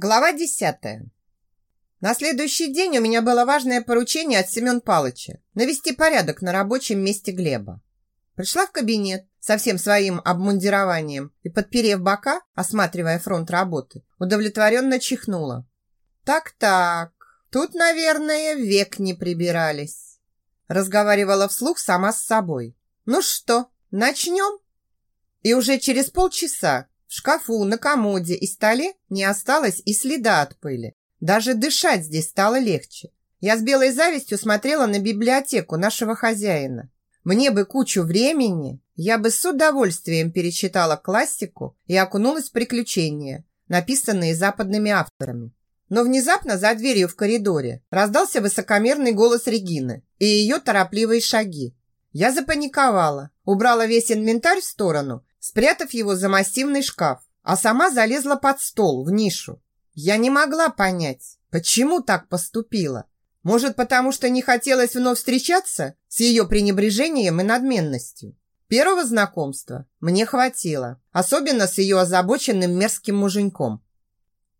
Глава десятая. На следующий день у меня было важное поручение от Семен Палыча навести порядок на рабочем месте Глеба. Пришла в кабинет со всем своим обмундированием и, подперев бока, осматривая фронт работы, удовлетворенно чихнула. «Так-так, тут, наверное, век не прибирались», разговаривала вслух сама с собой. «Ну что, начнем?» И уже через полчаса в шкафу, на комоде и столе не осталось и следа от пыли. Даже дышать здесь стало легче. Я с белой завистью смотрела на библиотеку нашего хозяина. Мне бы кучу времени, я бы с удовольствием перечитала классику и окунулась в приключения, написанные западными авторами. Но внезапно за дверью в коридоре раздался высокомерный голос Регины и ее торопливые шаги. Я запаниковала, убрала весь инвентарь в сторону спрятав его за массивный шкаф, а сама залезла под стол в нишу. Я не могла понять, почему так поступила. Может, потому что не хотелось вновь встречаться с ее пренебрежением и надменностью. Первого знакомства мне хватило, особенно с ее озабоченным мерзким муженьком.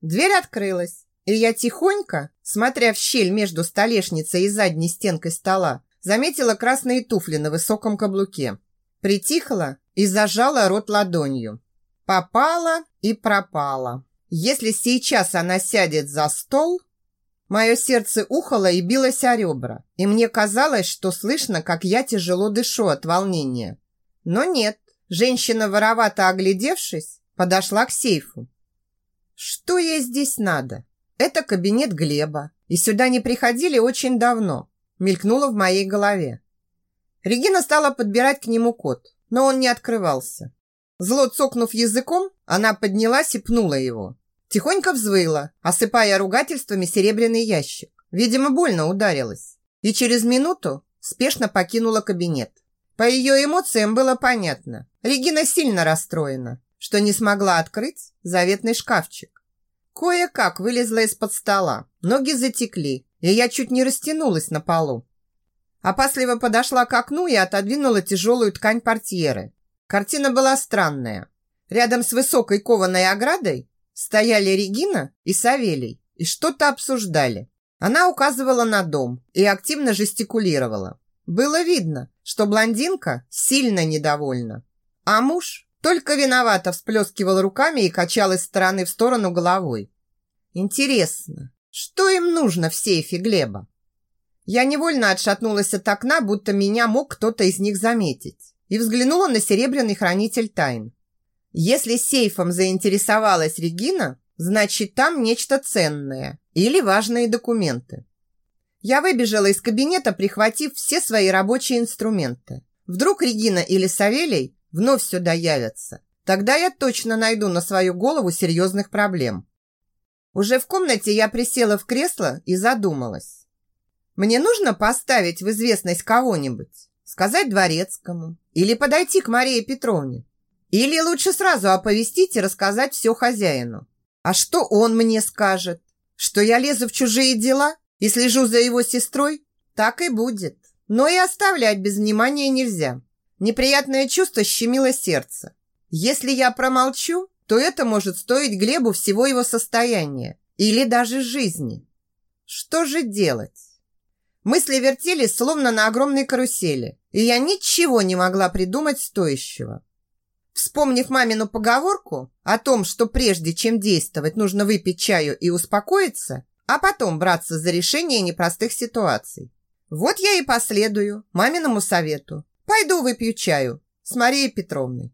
Дверь открылась, и я тихонько, смотря в щель между столешницей и задней стенкой стола, заметила красные туфли на высоком каблуке. Притихла и зажала рот ладонью. Попала и пропала. Если сейчас она сядет за стол... Мое сердце ухало и билось о ребра, и мне казалось, что слышно, как я тяжело дышу от волнения. Но нет, женщина, воровато оглядевшись, подошла к сейфу. Что ей здесь надо? Это кабинет Глеба, и сюда не приходили очень давно, мелькнуло в моей голове. Регина стала подбирать к нему код но он не открывался. Зло цокнув языком, она поднялась и пнула его. Тихонько взвыла, осыпая ругательствами серебряный ящик. Видимо, больно ударилась. И через минуту спешно покинула кабинет. По ее эмоциям было понятно. Регина сильно расстроена, что не смогла открыть заветный шкафчик. Кое-как вылезла из-под стола. Ноги затекли, и я чуть не растянулась на полу. Опасливо подошла к окну и отодвинула тяжелую ткань портьеры. Картина была странная. Рядом с высокой кованой оградой стояли Регина и Савелий и что-то обсуждали. Она указывала на дом и активно жестикулировала. Было видно, что блондинка сильно недовольна. А муж только виновато всплескивал руками и качал из стороны в сторону головой. Интересно, что им нужно в сейфе Глеба? Я невольно отшатнулась от окна, будто меня мог кто-то из них заметить, и взглянула на серебряный хранитель тайн. Если сейфом заинтересовалась Регина, значит, там нечто ценное или важные документы. Я выбежала из кабинета, прихватив все свои рабочие инструменты. Вдруг Регина или Савелий вновь сюда явятся. Тогда я точно найду на свою голову серьезных проблем. Уже в комнате я присела в кресло и задумалась. Мне нужно поставить в известность кого-нибудь, сказать дворецкому или подойти к Марии Петровне. Или лучше сразу оповестить и рассказать все хозяину. А что он мне скажет? Что я лезу в чужие дела и слежу за его сестрой? Так и будет. Но и оставлять без внимания нельзя. Неприятное чувство щемило сердце. Если я промолчу, то это может стоить Глебу всего его состояния или даже жизни. Что же делать? Мысли вертелись, словно на огромной карусели, и я ничего не могла придумать стоящего. Вспомнив мамину поговорку о том, что прежде чем действовать, нужно выпить чаю и успокоиться, а потом браться за решение непростых ситуаций. Вот я и последую маминому совету. Пойду выпью чаю с Марией Петровной.